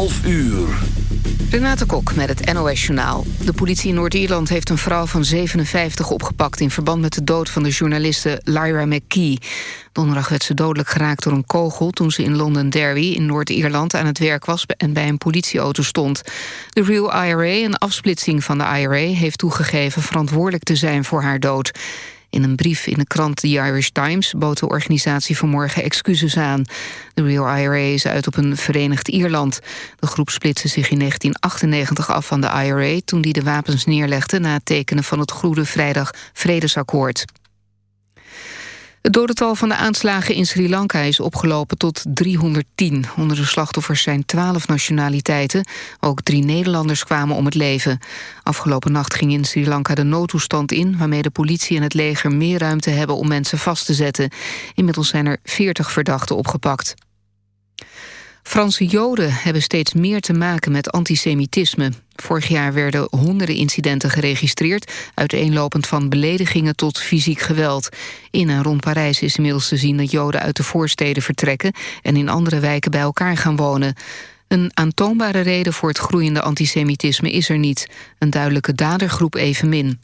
11 uur. Renate Kok met het NOS Journaal. De politie in Noord-Ierland heeft een vrouw van 57 opgepakt... in verband met de dood van de journaliste Lyra McKee. Donderdag werd ze dodelijk geraakt door een kogel... toen ze in Londonderry in Noord-Ierland aan het werk was... en bij een politieauto stond. De Real IRA, een afsplitsing van de IRA... heeft toegegeven verantwoordelijk te zijn voor haar dood. In een brief in de krant The Irish Times bood de organisatie vanmorgen excuses aan. De Real IRA is uit op een Verenigd Ierland. De groep splitste zich in 1998 af van de IRA... toen die de wapens neerlegde na het tekenen van het Goede Vrijdag Vredesakkoord. Het dodental van de aanslagen in Sri Lanka is opgelopen tot 310. Onder de slachtoffers zijn 12 nationaliteiten. Ook drie Nederlanders kwamen om het leven. Afgelopen nacht ging in Sri Lanka de noodtoestand in... waarmee de politie en het leger meer ruimte hebben om mensen vast te zetten. Inmiddels zijn er 40 verdachten opgepakt. Franse Joden hebben steeds meer te maken met antisemitisme. Vorig jaar werden honderden incidenten geregistreerd... uiteenlopend van beledigingen tot fysiek geweld. In en rond Parijs is inmiddels te zien dat Joden uit de voorsteden vertrekken... en in andere wijken bij elkaar gaan wonen. Een aantoonbare reden voor het groeiende antisemitisme is er niet. Een duidelijke dadergroep evenmin.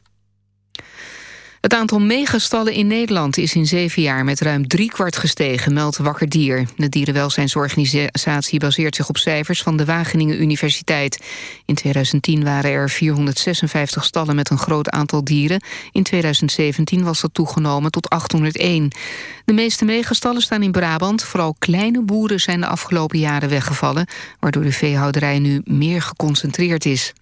Het aantal megastallen in Nederland is in zeven jaar met ruim driekwart gestegen, meldt Wakker Dier. De dierenwelzijnsorganisatie baseert zich op cijfers van de Wageningen Universiteit. In 2010 waren er 456 stallen met een groot aantal dieren. In 2017 was dat toegenomen tot 801. De meeste megastallen staan in Brabant. Vooral kleine boeren zijn de afgelopen jaren weggevallen... waardoor de veehouderij nu meer geconcentreerd is.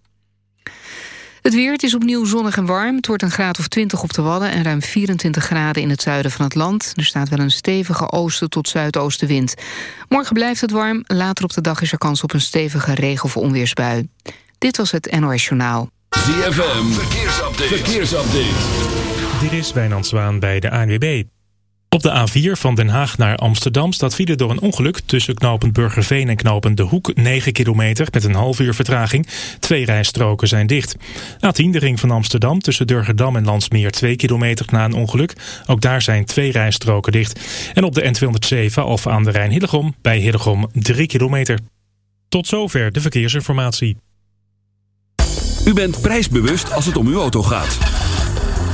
Het weer, het is opnieuw zonnig en warm. Het wordt een graad of 20 op de Wadden en ruim 24 graden in het zuiden van het land. Er staat wel een stevige oosten tot zuidoostenwind. Morgen blijft het warm. Later op de dag is er kans op een stevige regen- of onweersbui. Dit was het NOS Journaal. ZFM, verkeersupdate. verkeersupdate. Dit is Wijnand Zwaan bij de ANWB. Op de A4 van Den Haag naar Amsterdam staat file door een ongeluk... tussen knooppunt Burgerveen en knooppunt De Hoek 9 kilometer... met een half uur vertraging. Twee rijstroken zijn dicht. A10 de ring van Amsterdam tussen Durgerdam en Landsmeer 2 kilometer na een ongeluk. Ook daar zijn twee rijstroken dicht. En op de N207 of aan de Rijn-Hillegom bij Hillegom 3 kilometer. Tot zover de verkeersinformatie. U bent prijsbewust als het om uw auto gaat.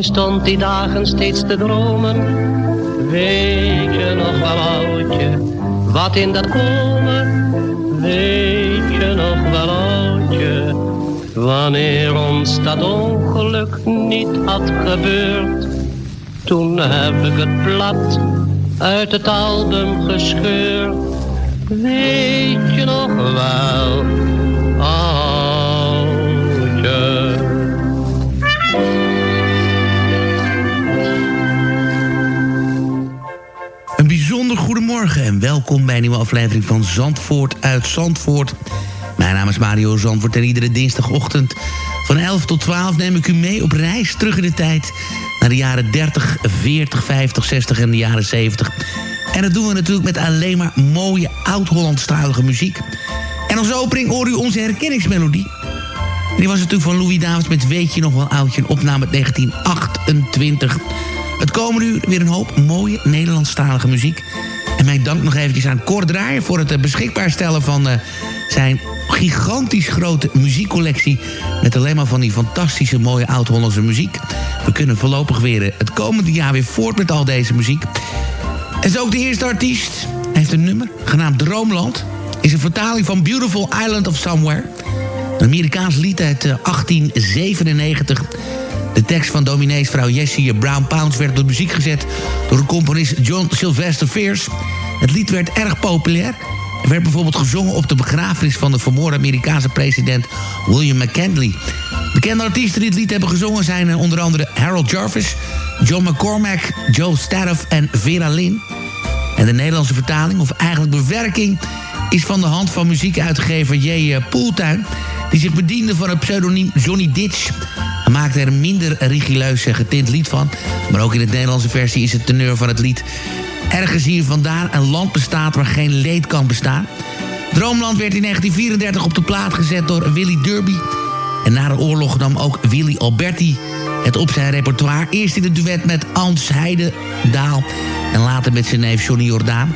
Stond die dagen steeds te dromen, weet je nog wel oudje, wat in dat komen, weet je nog wel oudje, wanneer ons dat ongeluk niet had gebeurd, toen heb ik het blad uit het album gescheurd, weet je nog wel, goedemorgen en welkom bij een nieuwe aflevering van Zandvoort uit Zandvoort. Mijn naam is Mario Zandvoort en iedere dinsdagochtend van 11 tot 12 neem ik u mee op reis terug in de tijd... naar de jaren 30, 40, 50, 60 en de jaren 70. En dat doen we natuurlijk met alleen maar mooie oud-Hollandstalige muziek. En als opening hoor u onze herkenningsmelodie. En die was natuurlijk van Louis Davids met Weet je nog wel oudje, een opname uit 1928... Het komende uur weer een hoop mooie Nederlandstalige muziek. En mijn dank nog eventjes aan Cor voor het eh, beschikbaar stellen van eh, zijn gigantisch grote muziekcollectie... met alleen maar van die fantastische mooie oud-Hollandse muziek. We kunnen voorlopig weer eh, het komende jaar weer voort met al deze muziek. En zo ook de eerste artiest. Hij heeft een nummer, genaamd Droomland. Is een vertaling van Beautiful Island of Somewhere. Een Amerikaans lied uit eh, 1897. De tekst van domineesvrouw Jessie Brown Pounds werd door muziek gezet... door de componist John Sylvester Fierce. Het lied werd erg populair... en werd bijvoorbeeld gezongen op de begrafenis... van de vermoorde Amerikaanse president William McKinley. Bekende artiesten die het lied hebben gezongen zijn eh, onder andere Harold Jarvis... John McCormack, Joe Staroff en Vera Lynn. En de Nederlandse vertaling, of eigenlijk bewerking... is van de hand van muziekuitgever J. Poeltuin... die zich bediende van het pseudoniem Johnny Ditch. Hij maakte er minder rigoureus en getint lied van... maar ook in de Nederlandse versie is het teneur van het lied... Ergens hier vandaan een land bestaat waar geen leed kan bestaan. Droomland werd in 1934 op de plaat gezet door Willy Derby... En na de oorlog nam ook Willy Alberti het op zijn repertoire. Eerst in het duet met Ans Heidendaal en later met zijn neef Johnny Jordaan.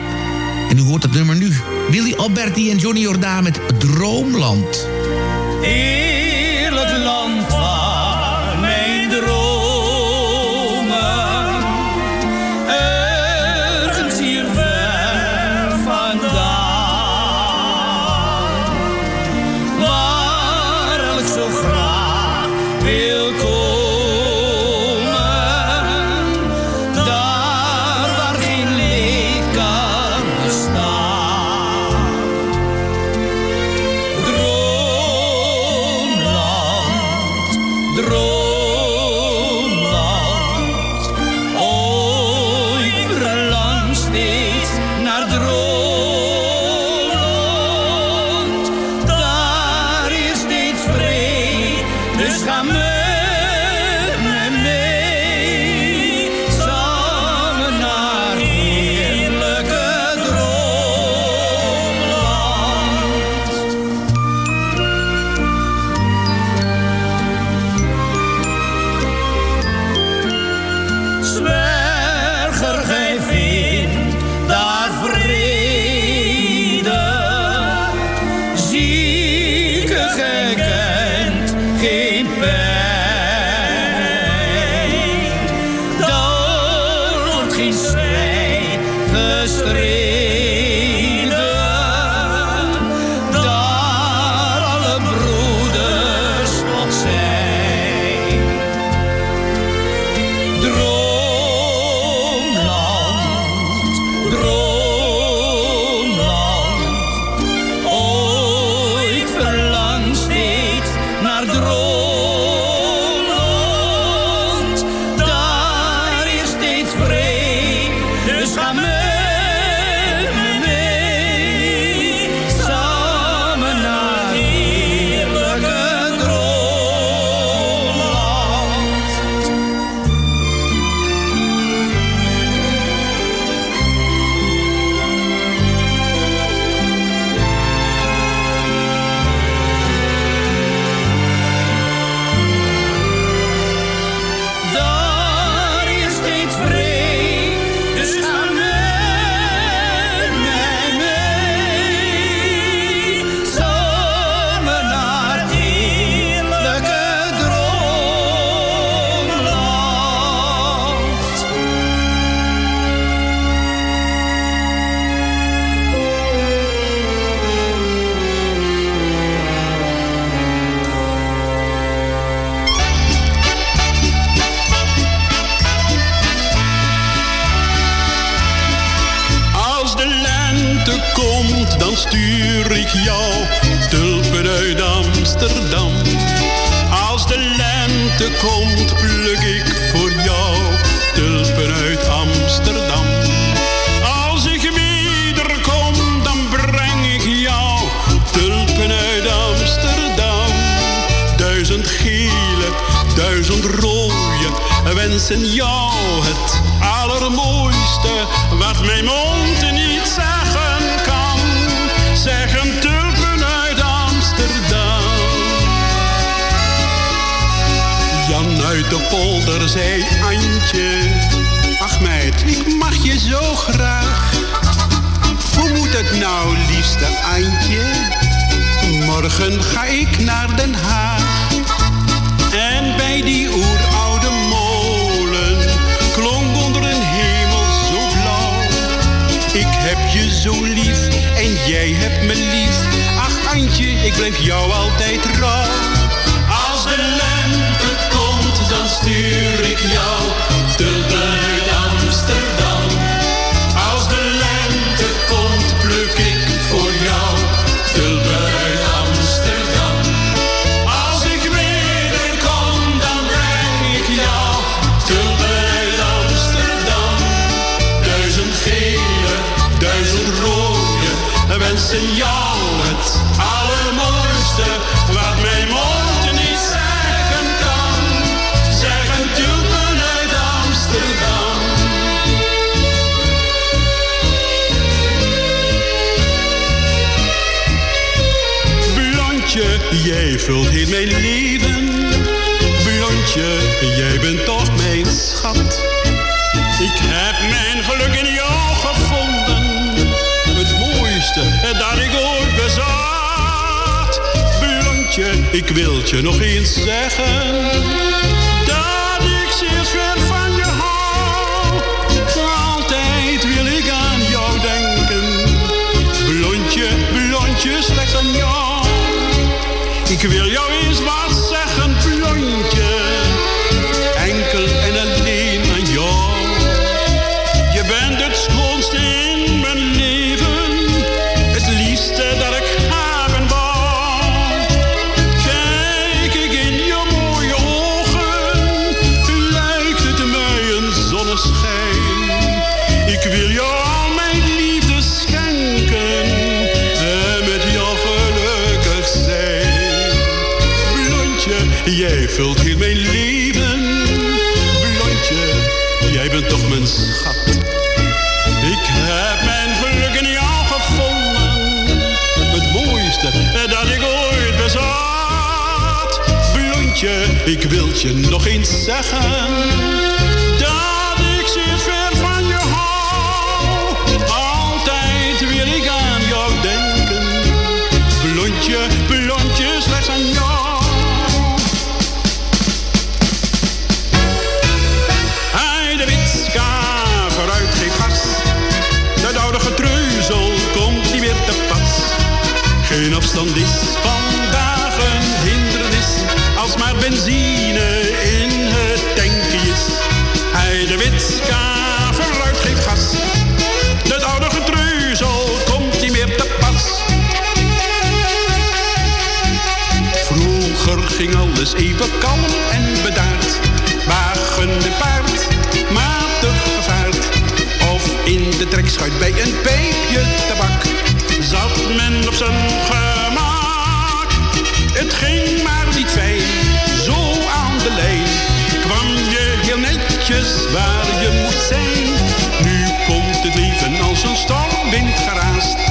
En u hoort het nummer nu. Willy Alberti en Johnny Jordaan met Droomland. Heerlijk wil je nog eens zeggen. Dat ik zeer veel van je hou. Altijd wil ik aan jou denken. Blondje, blondje, slechts aan jou. Ik wil jou ik wil je nog eens zeggen. even kalm en bedaard. Wagen de paard, matig gevaard. Of in de trekschuit bij een peepje tabak. Zat men op zijn gemak. Het ging maar niet fijn, zo aan de leen Kwam je heel netjes waar je moest zijn. Nu komt het leven als een stormwind geraast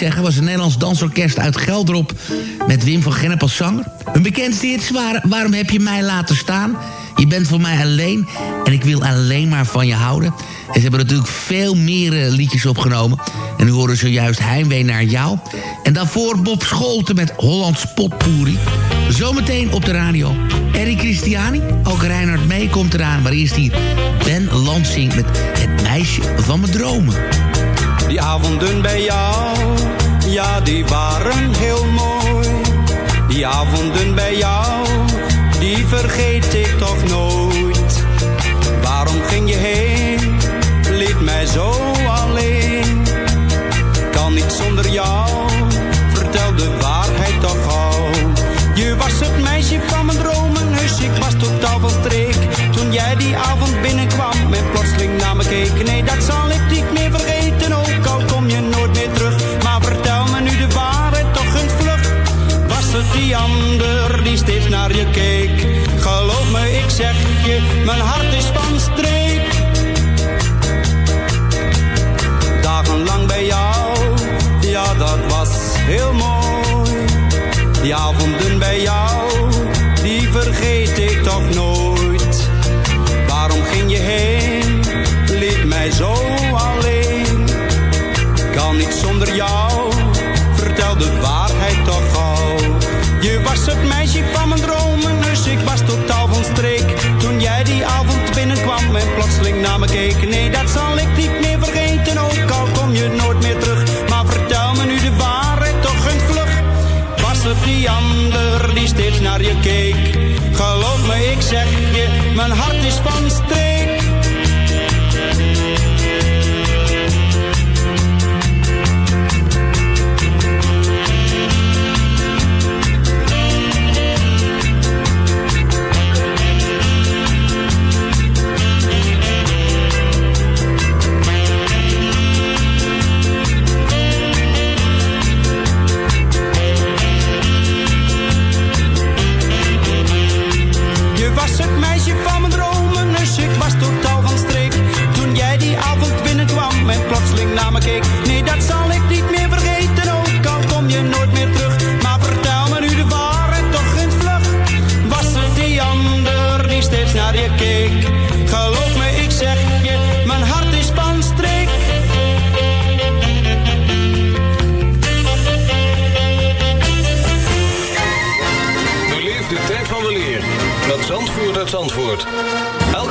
zeggen, was een Nederlands dansorkest uit Gelderop... met Wim van Gennep als zanger. Hun bekendste hits waren Waarom heb je mij laten staan? Je bent voor mij alleen en ik wil alleen maar van je houden. En ze hebben natuurlijk veel meer eh, liedjes opgenomen. En u hoorde zojuist Heimwee naar jou. En daarvoor Bob Scholten met Hollands Potpourri. Zometeen op de radio. Erik Christiani, ook Reinhard Mee komt eraan. Maar eerst hier Ben Lansing met Het meisje van mijn dromen. Die avonden bij jou, ja die waren heel mooi. Die avonden bij jou, die vergeet ik toch nooit. Waarom ging je heen, liet mij zo alleen. Kan niet zonder jou, vertel de waarheid toch gauw. Je was het meisje van mijn dromen, dus ik was totaal van streek. Toen jij die avond binnenkwam en plotseling naar me keek. Nee, dat zal mijn hart is van streek. Dagenlang bij jou, ja dat was heel mooi. Die avonden bij jou, je keek. Geloof me, ik zeg je, mijn hart is van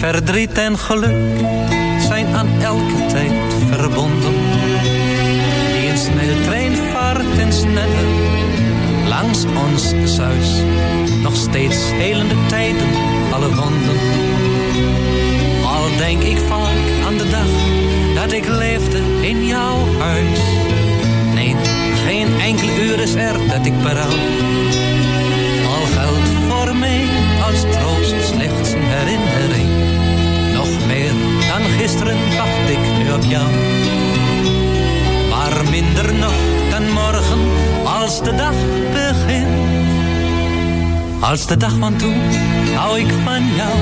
Verdriet en geluk zijn aan elke tijd verbonden. Die een snelle trein vaart en sneller langs ons zuis. Nog steeds helende tijden, alle wonden. Al denk ik vaak aan de dag dat ik leefde in jouw huis. Nee, geen enkel uur is er dat ik berouw. Al geldt voor mij als troost slechts gisteren wacht ik nu op jou. Maar minder nog dan morgen als de dag begint. Als de dag van toen hou ik van jou.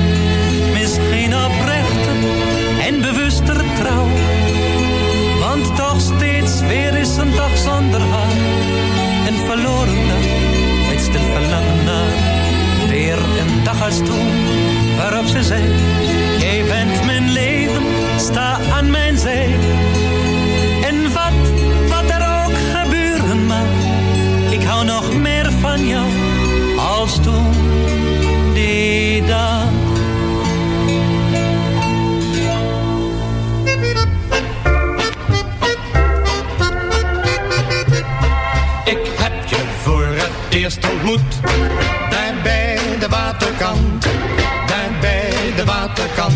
Misschien oprechter en bewuster trouw. Want toch steeds weer is een dag zonder haar. Een verloren dag met stil verlangen naar. Weer een dag als toen waarop ze zei. Sta aan mijn zij. En wat, wat er ook gebeuren mag. Ik hou nog meer van jou als toen die dag. Ik heb je voor het eerst ontmoet. Daar bij de waterkant. Daar bij de waterkant.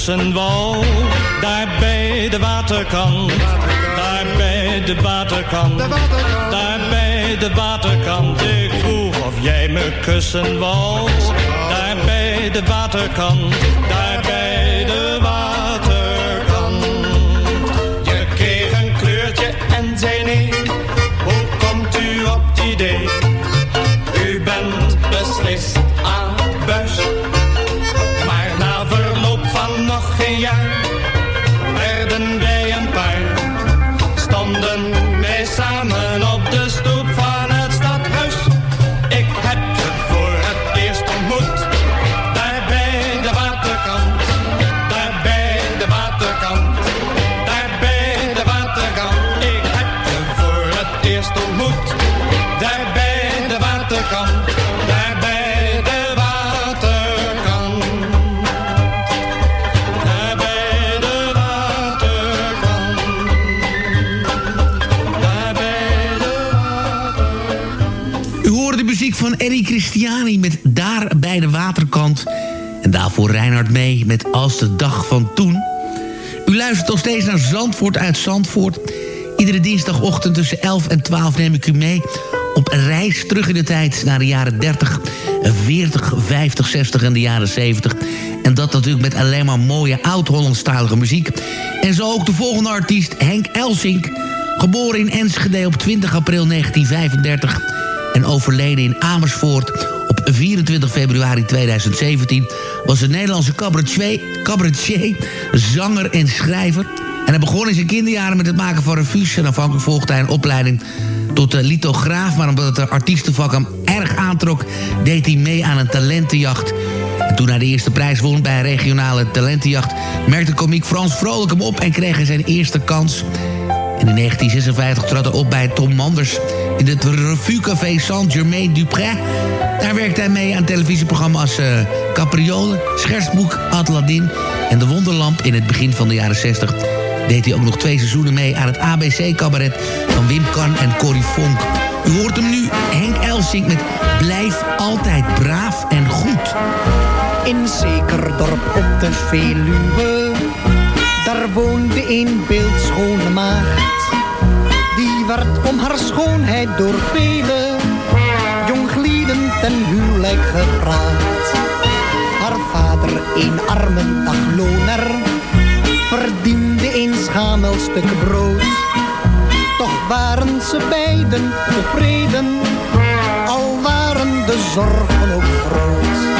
Kussen wou. Daar bij de waterkant. Daar bij de waterkant. Daar bij de waterkant. Ik vroeg of jij me kussen wou. Daar bij de waterkant. Daar bij daarvoor Reinhard mee met Als de dag van toen. U luistert nog steeds naar Zandvoort uit Zandvoort. Iedere dinsdagochtend tussen 11 en 12 neem ik u mee... op reis terug in de tijd naar de jaren 30, 40, 50, 60 en de jaren 70. En dat natuurlijk met alleen maar mooie oud-Hollandstalige muziek. En zo ook de volgende artiest, Henk Elsink... Geboren in Enschede op 20 april 1935 en overleden in Amersfoort op 24 februari 2017... was een Nederlandse cabaretier, cabaretier zanger en schrijver. En hij begon in zijn kinderjaren met het maken van revues... en afhankelijk volgde hij een opleiding tot de lithograaf... maar omdat het artiestenvak hem erg aantrok... deed hij mee aan een talentenjacht... En toen hij de eerste prijs won bij een regionale talentenjacht... merkte komiek Frans Vrolijk hem op en kreeg hij zijn eerste kans. En in 1956 trad hij op bij Tom Manders... in het revuecafé Saint-Germain-du-Pré. Daar werkte hij mee aan televisieprogramma's uh, Capriole... Schersboek, Aladdin en De Wonderlamp in het begin van de jaren 60... deed hij ook nog twee seizoenen mee aan het ABC-cabaret... van Wim Kan en Corrie Vonk... U hoort hem nu, Henk Elsink met Blijf altijd braaf en goed. In zeker dorp op de Veluwe, daar woonde een beeldschone maagd. Werd om haar schoonheid door vele jonglieden ten huwelijk gevraagd. Haar vader, een arme dagloner, verdiende een schamel stuk brood. Toch waren ze beiden tevreden, al waren de zorgen ook groot.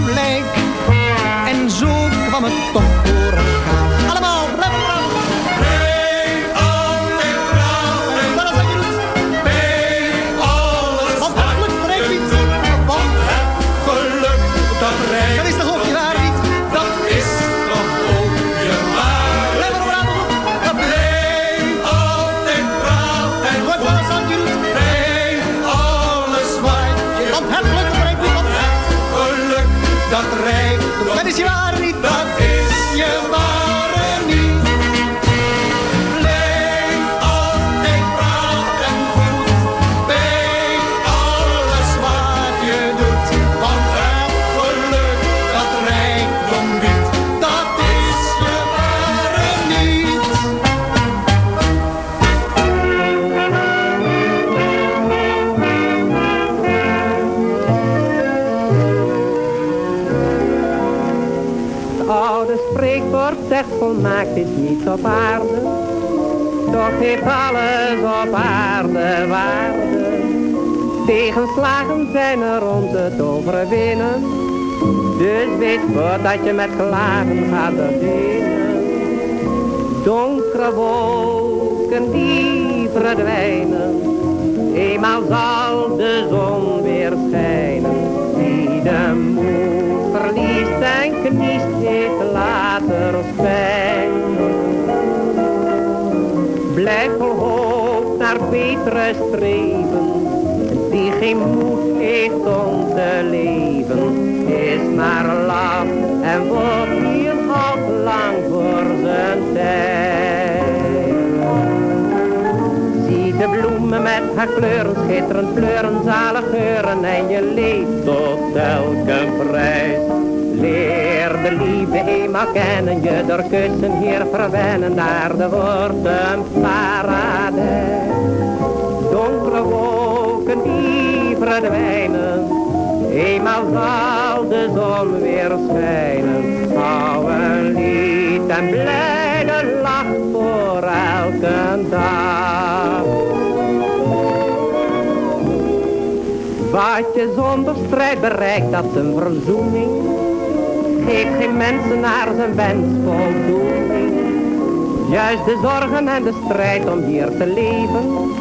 zegt volmaakt is niets op aarde. Toch heeft alles op aarde waarde. Tegenslagen zijn er om te overwinnen. Dus weet voordat je met klagen gaat beginnen. Donkere wolken die verdwijnen. Eenmaal zal de zon weer schijnen. Wie de moed verliest en kniest, Blijf vol hoop naar betere streven. Die geen moed heeft om te leven, is maar laf en wordt hier al lang voor zijn tijd. Zie de bloemen met haar kleuren, schitterend kleuren, zalig geuren en je leeft tot elke prijs. Leer de liefde eenmaal kennen, je door kussen hier verwennen, naar de wordt een paradijs. Donkere wolken die verdwijnen, eenmaal zal de zon weer schijnen. Hou een lied en blijde lach voor elke dag. Wat je zonder strijd bereikt, dat is een verzoening. Geef geen mensen naar zijn wens voldoening. Juist de zorgen en de strijd om hier te leven.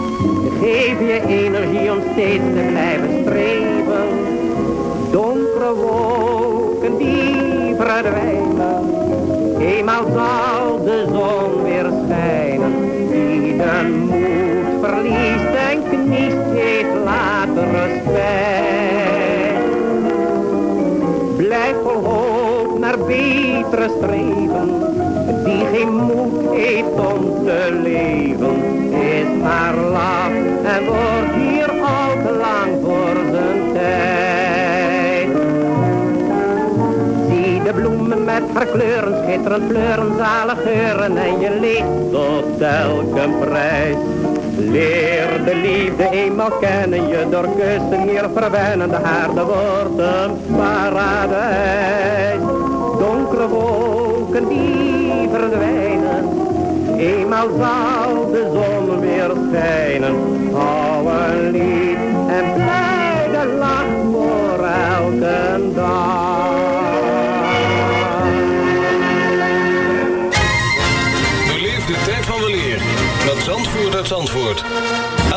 Geef je energie om steeds te blijven streven. Donkere wolken die verdwijnen. Eenmaal zal de zon weer schijnen. Die de moed verliest en kniest, heeft later streven. Die geen moed heeft om te leven, is maar laf en wordt hier al te lang voor zijn tijd. Zie de bloemen met haar kleuren, schitterend kleuren, zalig geuren en je leeft tot elke prijs. Leer de liefde eenmaal kennen, je door kussen hier verwennen, de aarde wordt een paradijs. Donkere wolken die verdwijnen, eenmaal zal de zon weer schijnen. Hou een lied en blijde lach voor elke dag. Beleef de tijd van weleer met Zandvoort uit Zandvoort.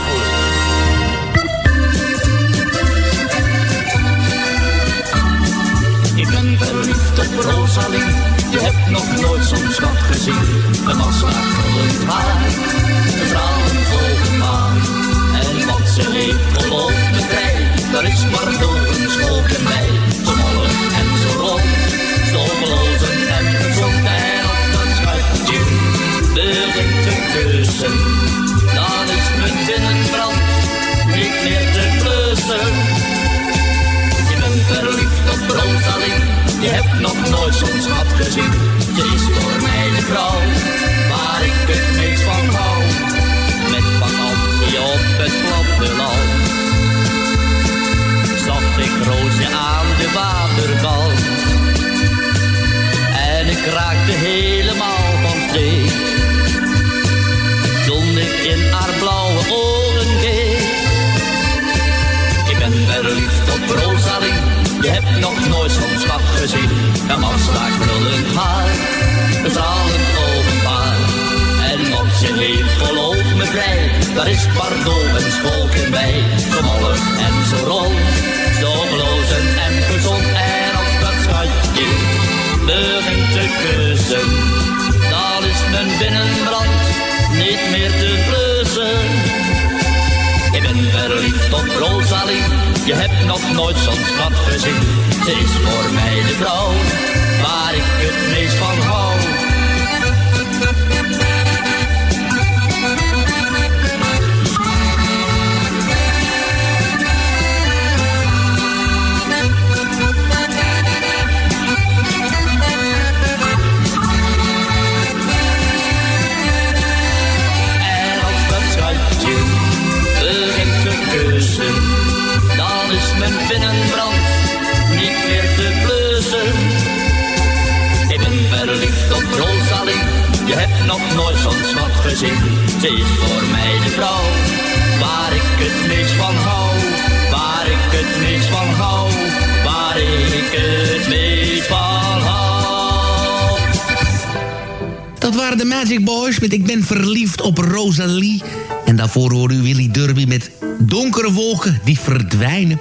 Mario Ze is voor mij de vrouw, waar ik het meest van hou. Waar ik het meest van hou, waar ik het meest van hou. Dat waren de Magic Boys met Ik ben verliefd op Rosalie. En daarvoor hoorde u Willy Derby met Donkere wolken die verdwijnen.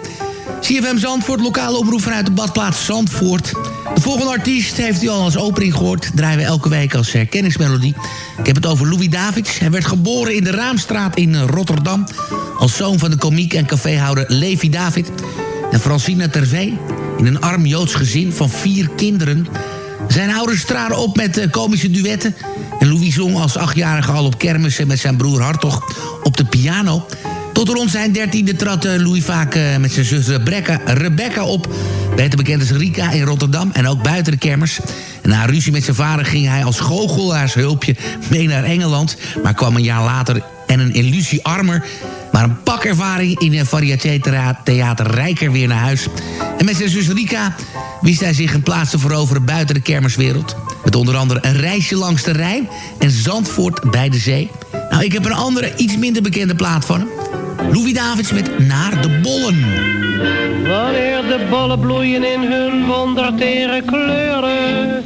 CFM Zandvoort, lokale omroep vanuit de badplaats Zandvoort. De volgende artiest heeft u al als opening gehoord. Draaien we elke week als herkenningsmelodie. Ik heb het over Louis Davids. Hij werd geboren in de Raamstraat in eh, Rotterdam. Als zoon van de komiek en caféhouder Levi David. En Francina Tervee. In een arm Joods gezin van vier kinderen. Zijn ouders traden op met eh, komische duetten. En Louis zong als achtjarige al op kermissen met zijn broer Hartog op de piano. Tot rond zijn dertiende trad eh, Louis vaak eh, met zijn zus Rebecca, Rebecca op... beter bekend als Rika in Rotterdam en ook buiten de kermers. Na ruzie met zijn vader ging hij als goochelaarshulpje mee naar Engeland... maar kwam een jaar later en een illusie armer... maar een pakervaring in een variété-theater rijker weer naar huis. En met zijn zus Rika wist hij zich een plaats te veroveren buiten de kermerswereld. Met onder andere een reisje langs de Rijn en Zandvoort bij de zee. Nou, ik heb een andere, iets minder bekende plaat van hem. Louis Davids met Naar de Bollen. Wanneer de bollen bloeien in hun wondertere kleuren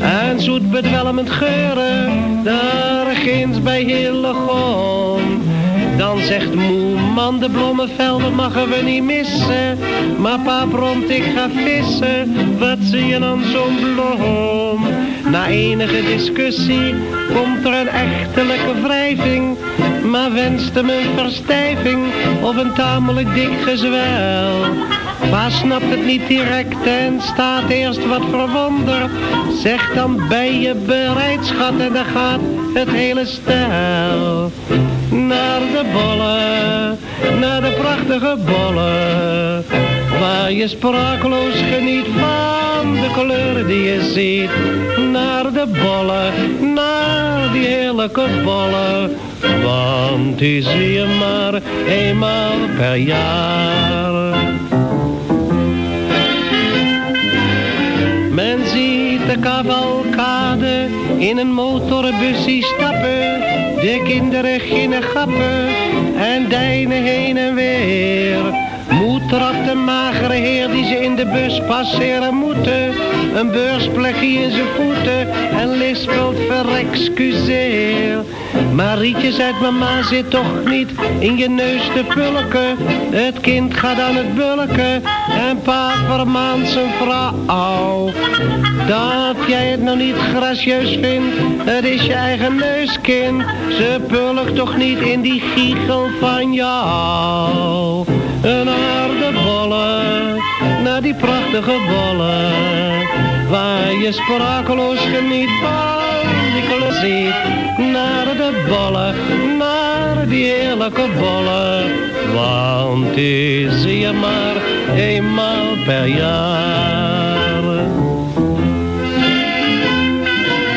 en zoet bedwelmend geuren, daar ginds bij Hillegom. Dan zegt moe man, de bloemenvelden mogen we niet missen. Maar pa bromt, ik ga vissen, wat zie je dan zo'n bloem? Na enige discussie komt er een echtelijke wrijving. Maar wenste me een verstijving of een tamelijk dik gezwel. Pa snapt het niet direct en staat eerst wat verwonderd. Zeg dan ben je bereid schat en dan gaat het hele stel. Naar de bollen, naar de prachtige bollen. Waar je sprakeloos geniet van de kleuren die je ziet. Naar de bollen, naar die heerlijke bollen. Want die zie je maar eenmaal per jaar. Men ziet de cavalcade in een motorbusje stappen. De kinderen ginnen gappen en deinen heen en weer. Trapt de magere heer die ze in de bus passeren moeten. Een beursplekje in zijn voeten en lispelt verexcuseer. Marietje zegt mama zit toch niet in je neus te pulken. Het kind gaat aan het bulken en pa vermaant zijn vrouw. Dat jij het nog niet gracieus vindt, het is je eigen neuskind. Ze pulkt toch niet in die giegel van jou. Naar de bollen, naar die prachtige bollen. Waar je sprakeloos geniet van die ziet. Naar de bollen, naar die heerlijke bollen. Want die zie je maar eenmaal per jaar.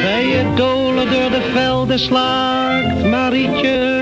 Bij je dolen door de velden slaakt Marietje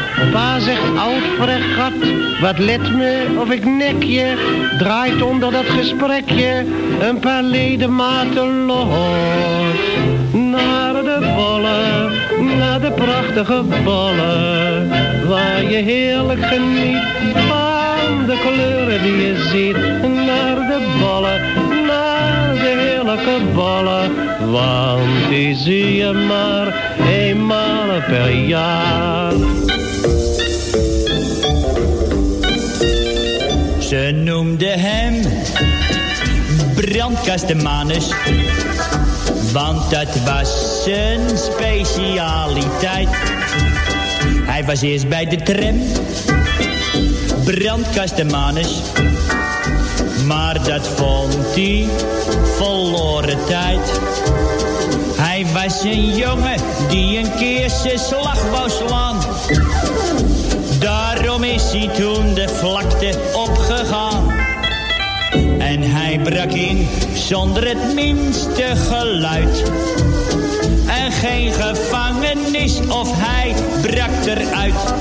Pa zegt oud fregat, wat let me of ik nek je. Draait onder dat gesprekje een paar ledematen los. Naar de bollen, naar de prachtige bollen. Waar je heerlijk geniet van de kleuren die je ziet. Naar de bollen, naar de heerlijke bollen. Want die zie je maar eenmaal per jaar. Ze noemde hem brandkastemanus, want dat was zijn specialiteit. Hij was eerst bij de tram, brandkastemanus, maar dat vond hij verloren tijd. Hij was een jongen die een keer zijn slag wou slaan. Is hij toen de vlakte opgegaan. En hij brak in zonder het minste geluid. En geen gevangenis of hij brak eruit.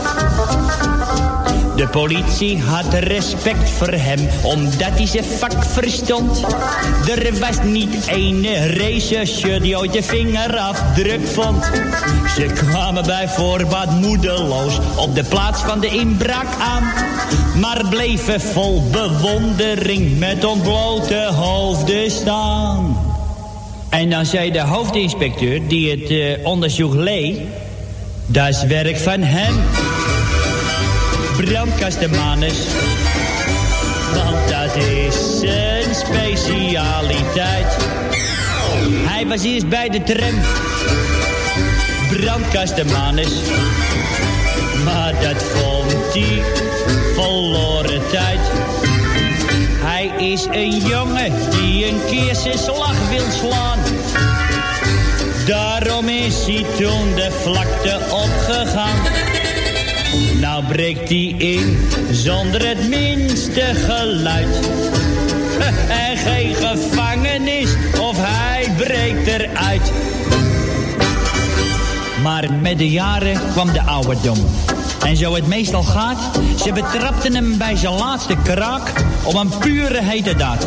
De politie had respect voor hem, omdat hij zijn vak verstond. Er was niet ene rechercheur die ooit de vingerafdruk vond. Ze kwamen bij voorbaat moedeloos op de plaats van de inbraak aan. Maar bleven vol bewondering met ontblote hoofden staan. En dan zei de hoofdinspecteur die het eh, onderzoek leed... dat is werk van hem brandkastenmanus. Want dat is zijn specialiteit. Hij was eerst bij de tram. Brandkastenmanus. Maar dat vond hij verloren tijd. Hij is een jongen die een keer zijn slag wil slaan. Daarom is hij toen de vlakte opgegaan. Nou breekt hij in zonder het minste geluid. En geen gevangenis of hij breekt eruit. Maar met de jaren kwam de ouderdom. En zo het meestal gaat, ze betrapten hem bij zijn laatste kraak op een pure hete daad.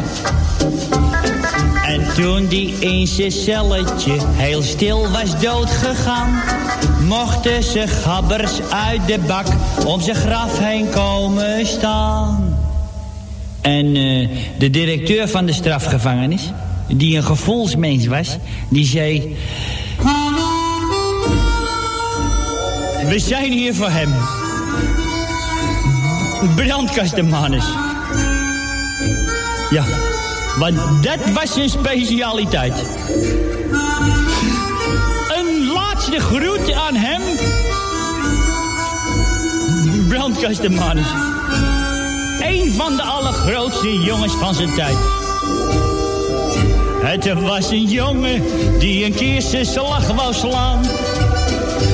En toen die in zijn celletje heel stil was doodgegaan, mochten ze gabbers uit de bak om zijn graf heen komen staan. En eh, de directeur van de strafgevangenis, die een gevoelsmens was, die zei... We zijn hier voor hem. Brandkastenmanus. Ja, want dat was zijn specialiteit. Een laatste groet aan hem. Brandkastenmanus. Een van de allergrootste jongens van zijn tijd. Het was een jongen die een keer zijn slag wou slaan.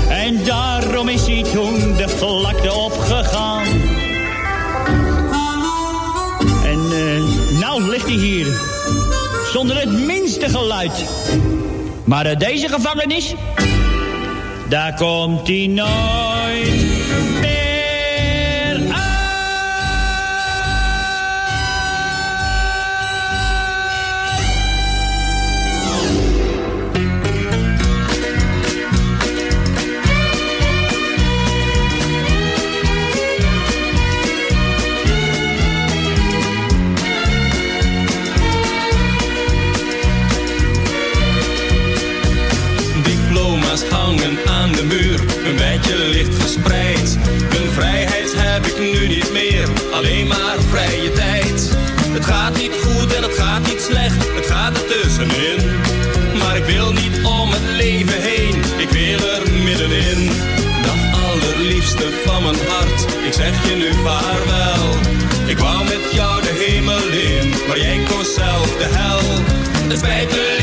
En daarom is hij toen de vlakte opgegaan. Hier. Zonder het minste geluid. Maar uit deze gevangenis, daar komt hij nooit vaarwel. Ik wou met jou de hemel in, maar jij koos zelf de hel. Het spijt me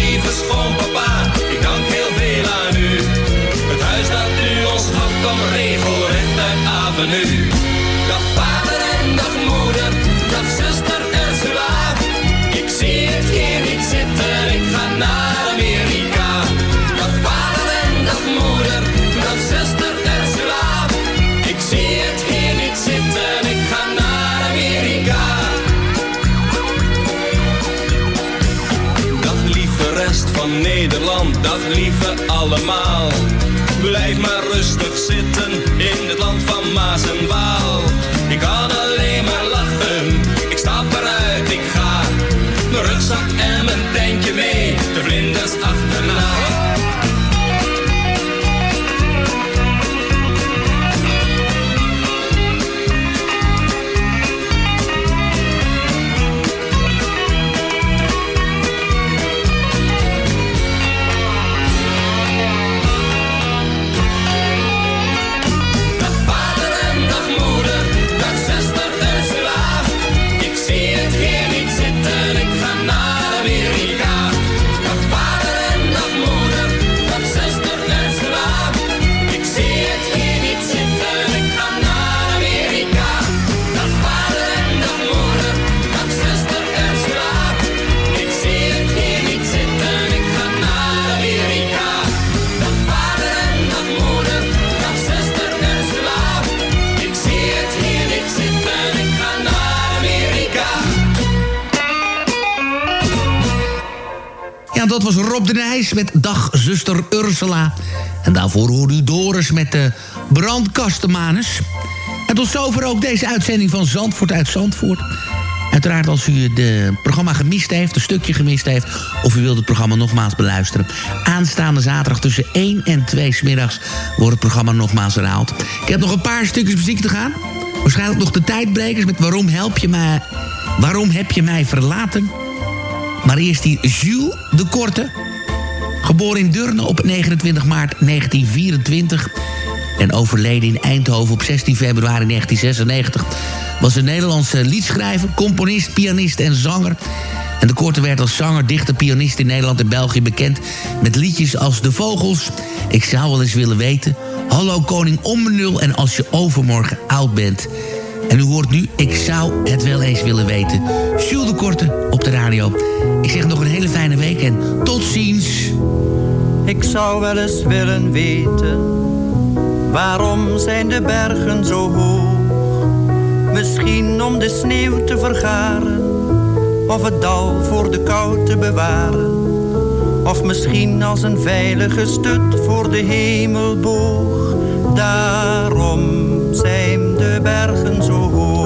Nederland, dag lieve allemaal. Blijf maar rustig zitten in het land van Maas en Waal. Ik kan alleen maar lachen, ik stap eruit, ik ga. Mijn rugzak en mijn dat was Rob de Nijs met Dag Zuster Ursula. En daarvoor hoorde u Doris met de brandkastenmanus. En tot zover ook deze uitzending van Zandvoort uit Zandvoort. Uiteraard als u het programma gemist heeft, een stukje gemist heeft... of u wilt het programma nogmaals beluisteren... aanstaande zaterdag tussen 1 en 2 smiddags wordt het programma nogmaals herhaald. Ik heb nog een paar stukjes muziek te gaan. Waarschijnlijk nog de tijdbrekers met Waarom, help je mij, waarom heb je mij verlaten? Maar eerst die Jules de Korte. Geboren in Deurne op 29 maart 1924... en overleden in Eindhoven op 16 februari 1996... was een Nederlandse liedschrijver, componist, pianist en zanger... En de Korte werd als zanger, dichter, pianist in Nederland en België bekend... met liedjes als De Vogels, Ik zou wel eens willen weten... Hallo Koning Onbenul en Als je overmorgen oud bent... En u hoort nu, ik zou het wel eens willen weten. Jules de Korte op de radio. Ik zeg nog een hele fijne week en tot ziens. Ik zou wel eens willen weten, waarom zijn de bergen zo hoog? Misschien om de sneeuw te vergaren, of het dal voor de kou te bewaren. Of misschien als een veilige stut voor de hemelboog. Daarom zijn de bergen zo hoog.